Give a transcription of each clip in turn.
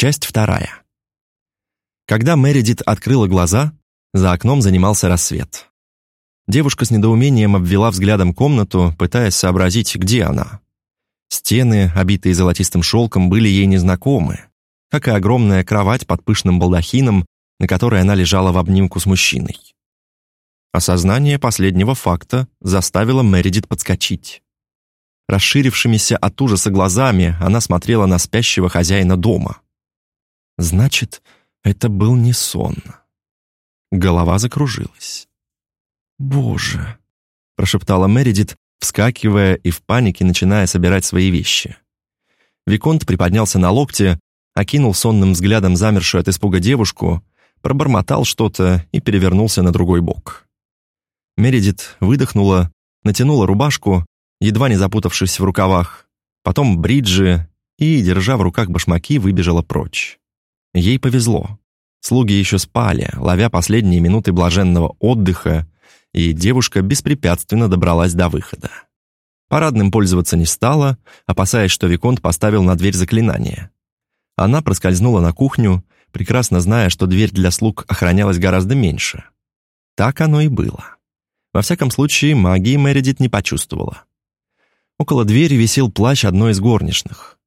Часть вторая. Когда Мередит открыла глаза, за окном занимался рассвет. Девушка с недоумением обвела взглядом комнату, пытаясь сообразить, где она. Стены, обитые золотистым шелком, были ей незнакомы, как и огромная кровать под пышным балдахином, на которой она лежала в обнимку с мужчиной. Осознание последнего факта заставило Мередит подскочить. Расширившимися от ужаса глазами она смотрела на спящего хозяина дома. Значит, это был не сон. Голова закружилась. «Боже!» — прошептала Мередит, вскакивая и в панике начиная собирать свои вещи. Виконт приподнялся на локте, окинул сонным взглядом замершую от испуга девушку, пробормотал что-то и перевернулся на другой бок. Мередит выдохнула, натянула рубашку, едва не запутавшись в рукавах, потом бриджи и, держа в руках башмаки, выбежала прочь. Ей повезло. Слуги еще спали, ловя последние минуты блаженного отдыха, и девушка беспрепятственно добралась до выхода. Парадным пользоваться не стала, опасаясь, что Виконт поставил на дверь заклинание. Она проскользнула на кухню, прекрасно зная, что дверь для слуг охранялась гораздо меньше. Так оно и было. Во всяком случае, магии Мередит не почувствовала. Около двери висел плащ одной из горничных.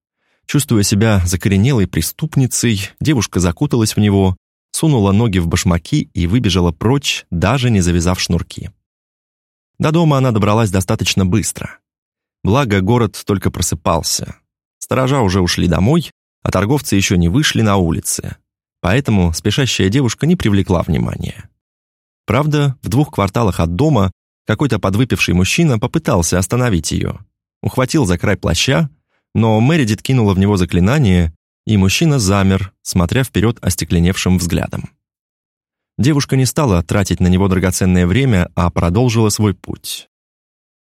Чувствуя себя закоренелой преступницей, девушка закуталась в него, сунула ноги в башмаки и выбежала прочь, даже не завязав шнурки. До дома она добралась достаточно быстро. Благо, город только просыпался. Сторожа уже ушли домой, а торговцы еще не вышли на улицы. Поэтому спешащая девушка не привлекла внимания. Правда, в двух кварталах от дома какой-то подвыпивший мужчина попытался остановить ее. Ухватил за край плаща, но Мэридит кинула в него заклинание, и мужчина замер, смотря вперед остекленевшим взглядом. Девушка не стала тратить на него драгоценное время, а продолжила свой путь.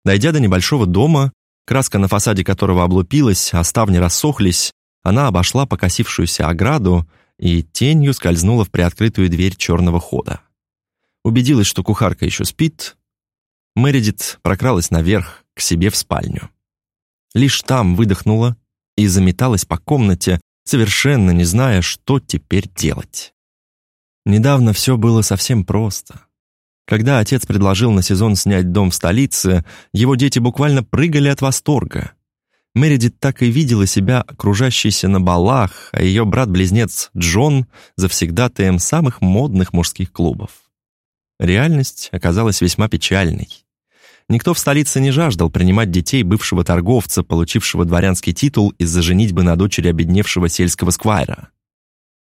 Дойдя до небольшого дома, краска на фасаде которого облупилась, а ставни рассохлись, она обошла покосившуюся ограду и тенью скользнула в приоткрытую дверь черного хода. Убедилась, что кухарка еще спит. Мередит прокралась наверх, к себе в спальню. Лишь там выдохнула и заметалась по комнате, совершенно не зная, что теперь делать. Недавно все было совсем просто. Когда отец предложил на сезон снять дом в столице, его дети буквально прыгали от восторга. Мередит так и видела себя окружающейся на балах, а ее брат-близнец Джон завсегдатаем самых модных мужских клубов. Реальность оказалась весьма печальной. Никто в столице не жаждал принимать детей бывшего торговца, получившего дворянский титул из-за женитьбы на дочери обедневшего сельского сквайра.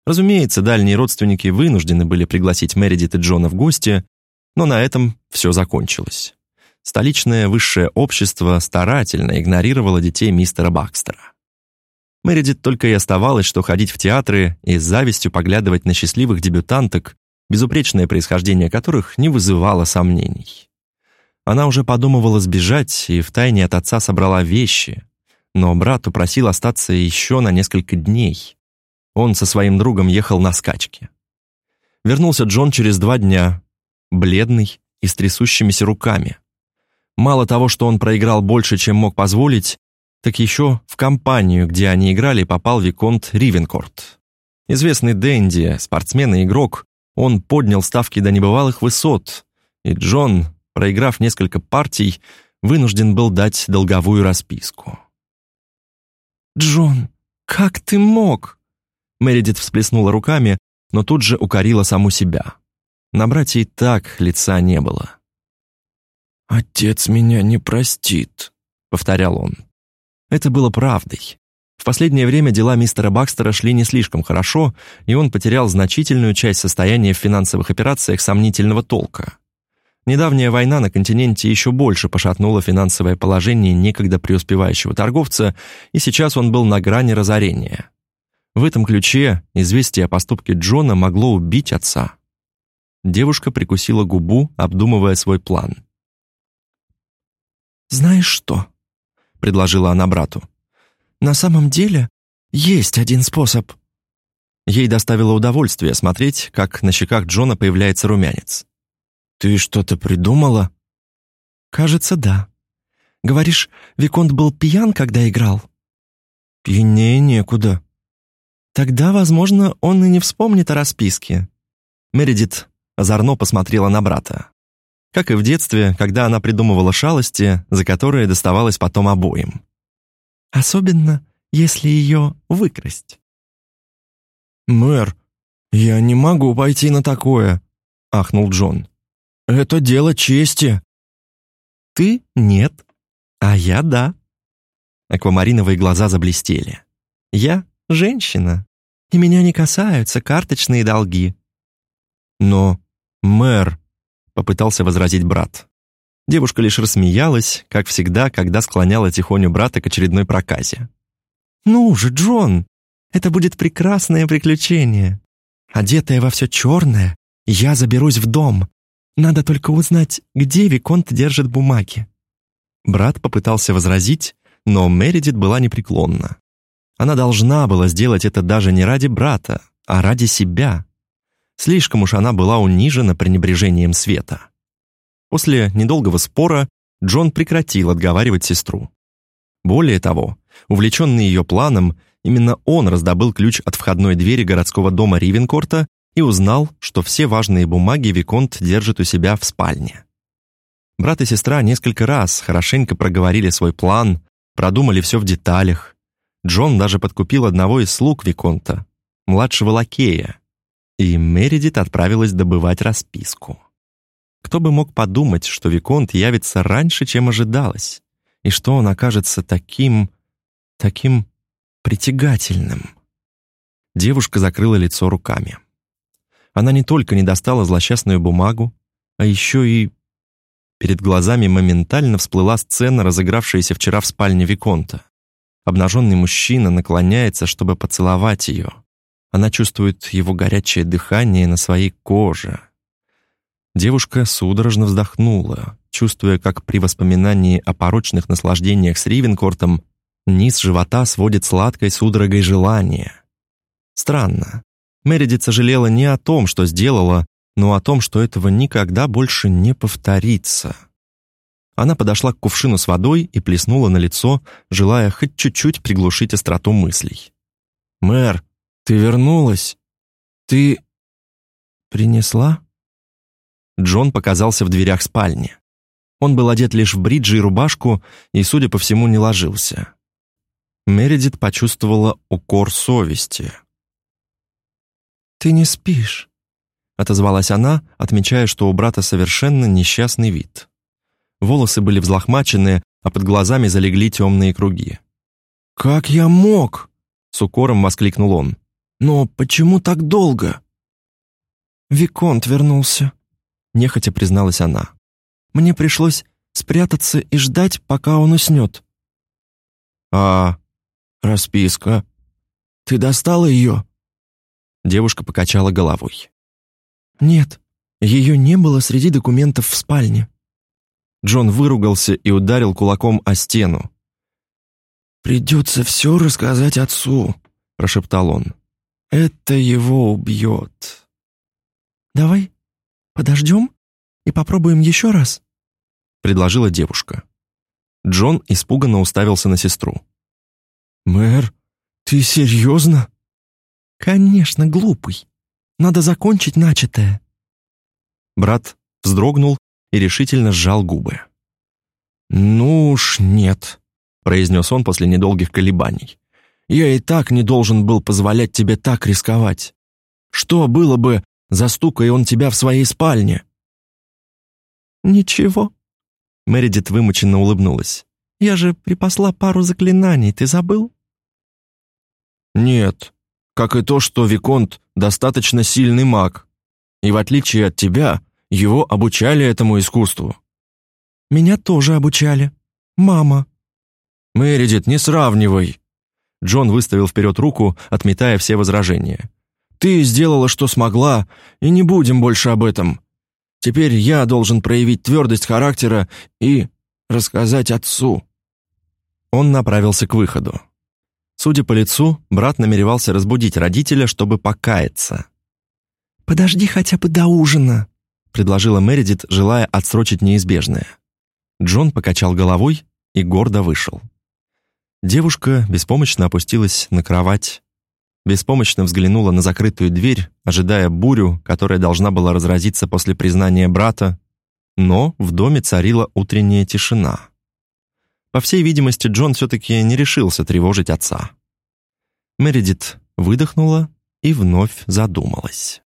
Разумеется, дальние родственники вынуждены были пригласить Мередит и Джона в гости, но на этом все закончилось. Столичное высшее общество старательно игнорировало детей мистера Бакстера. Мередит только и оставалось, что ходить в театры и с завистью поглядывать на счастливых дебютанток, безупречное происхождение которых не вызывало сомнений. Она уже подумывала сбежать и втайне от отца собрала вещи, но брат упросил остаться еще на несколько дней. Он со своим другом ехал на скачке. Вернулся Джон через два дня, бледный и с трясущимися руками. Мало того, что он проиграл больше, чем мог позволить, так еще в компанию, где они играли, попал Виконт Ривенкорт. Известный Дэнди, спортсмен и игрок, он поднял ставки до небывалых высот, и Джон, проиграв несколько партий, вынужден был дать долговую расписку. «Джон, как ты мог?» Мередит всплеснула руками, но тут же укорила саму себя. На брате и так лица не было. «Отец меня не простит», — повторял он. Это было правдой. В последнее время дела мистера Бакстера шли не слишком хорошо, и он потерял значительную часть состояния в финансовых операциях сомнительного толка. Недавняя война на континенте еще больше пошатнула финансовое положение некогда преуспевающего торговца, и сейчас он был на грани разорения. В этом ключе известие о поступке Джона могло убить отца. Девушка прикусила губу, обдумывая свой план. «Знаешь что?» — предложила она брату. «На самом деле есть один способ». Ей доставило удовольствие смотреть, как на щеках Джона появляется румянец. «Ты что-то придумала?» «Кажется, да. Говоришь, Виконт был пьян, когда играл?» «Пьянее некуда». Тогда, возможно, он и не вспомнит о расписке. Мередит озорно посмотрела на брата. Как и в детстве, когда она придумывала шалости, за которые доставалось потом обоим. Особенно, если ее выкрасть. «Мэр, я не могу пойти на такое», — ахнул Джон. «Это дело чести». «Ты — нет, а я — да». Аквамариновые глаза заблестели. «Я — женщина, и меня не касаются карточные долги». «Но, мэр», — попытался возразить брат. Девушка лишь рассмеялась, как всегда, когда склоняла тихоню брата к очередной проказе. «Ну же, Джон, это будет прекрасное приключение. Одетая во все черное, я заберусь в дом. Надо только узнать, где Виконт держит бумаги». Брат попытался возразить, но Мередит была непреклонна. Она должна была сделать это даже не ради брата, а ради себя. Слишком уж она была унижена пренебрежением света. После недолгого спора Джон прекратил отговаривать сестру. Более того, увлеченный ее планом, именно он раздобыл ключ от входной двери городского дома Ривенкорта и узнал, что все важные бумаги Виконт держит у себя в спальне. Брат и сестра несколько раз хорошенько проговорили свой план, продумали все в деталях. Джон даже подкупил одного из слуг Виконта, младшего лакея, и Мередит отправилась добывать расписку. Кто бы мог подумать, что Виконт явится раньше, чем ожидалось, и что он окажется таким... таким притягательным. Девушка закрыла лицо руками. Она не только не достала злосчастную бумагу, а еще и... Перед глазами моментально всплыла сцена, разыгравшаяся вчера в спальне Виконта. Обнаженный мужчина наклоняется, чтобы поцеловать ее. Она чувствует его горячее дыхание на своей коже. Девушка судорожно вздохнула, чувствуя, как при воспоминании о порочных наслаждениях с Ривенкортом низ живота сводит сладкой судорогой желания. Странно. Мередит сожалела не о том, что сделала, но о том, что этого никогда больше не повторится. Она подошла к кувшину с водой и плеснула на лицо, желая хоть чуть-чуть приглушить остроту мыслей. «Мэр, ты вернулась? Ты...» «Принесла?» Джон показался в дверях спальни. Он был одет лишь в бриджи и рубашку и, судя по всему, не ложился. Мередит почувствовала укор совести. «Ты не спишь», — отозвалась она, отмечая, что у брата совершенно несчастный вид. Волосы были взлохмачены, а под глазами залегли темные круги. «Как я мог?» — с укором воскликнул он. «Но почему так долго?» «Виконт вернулся», нехотя призналась она. «Мне пришлось спрятаться и ждать, пока он уснет». «А расписка? Ты достала ее?» Девушка покачала головой. «Нет, ее не было среди документов в спальне». Джон выругался и ударил кулаком о стену. «Придется все рассказать отцу», — прошептал он. «Это его убьет». «Давай «Подождем и попробуем еще раз?» — предложила девушка. Джон испуганно уставился на сестру. «Мэр, ты серьезно?» «Конечно, глупый. Надо закончить начатое». Брат вздрогнул и решительно сжал губы. «Ну уж нет», — произнес он после недолгих колебаний. «Я и так не должен был позволять тебе так рисковать. Что было бы, Застукай он тебя в своей спальне». «Ничего», — Мередит вымученно улыбнулась. «Я же припасла пару заклинаний, ты забыл?» «Нет, как и то, что Виконт достаточно сильный маг, и в отличие от тебя, его обучали этому искусству». «Меня тоже обучали. Мама». «Мередит, не сравнивай!» Джон выставил вперед руку, отметая все возражения. Ты сделала, что смогла, и не будем больше об этом. Теперь я должен проявить твердость характера и рассказать отцу». Он направился к выходу. Судя по лицу, брат намеревался разбудить родителя, чтобы покаяться. «Подожди хотя бы до ужина», — предложила Мередит, желая отсрочить неизбежное. Джон покачал головой и гордо вышел. Девушка беспомощно опустилась на кровать беспомощно взглянула на закрытую дверь, ожидая бурю, которая должна была разразиться после признания брата, но в доме царила утренняя тишина. По всей видимости, Джон все-таки не решился тревожить отца. Мередит выдохнула и вновь задумалась.